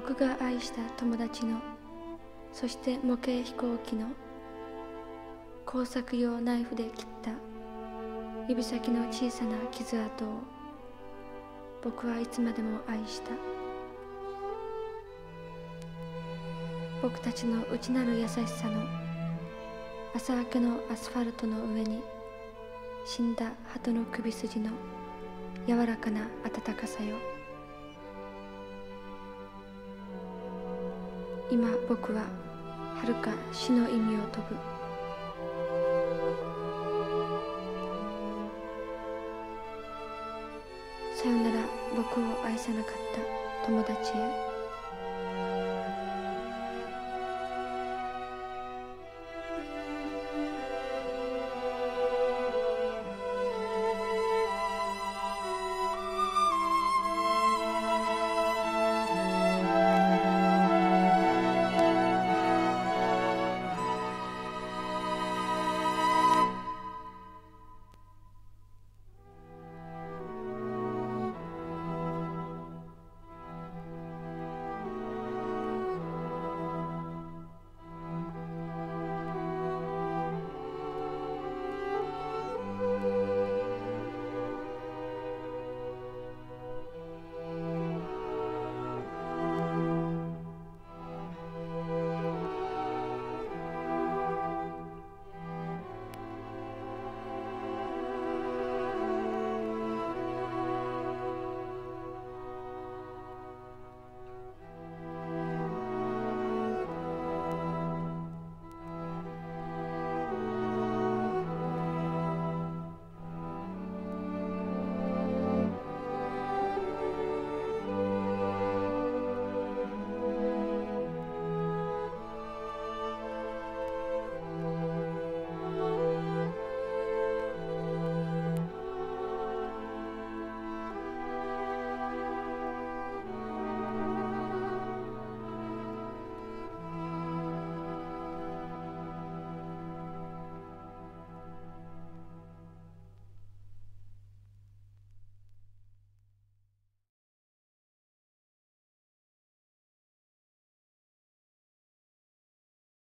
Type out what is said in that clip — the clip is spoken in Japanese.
僕が愛した友達のそして模型飛行機の工作用ナイフで切った指先の小さな傷跡を僕はいつまでも愛した。僕たちの内なる優しさの朝明けのアスファルトの上に死んだ鳩の首筋の柔らかな温かさよ。今僕は遥か死の意味を飛ぶさよなら僕を愛さなかった友達へ。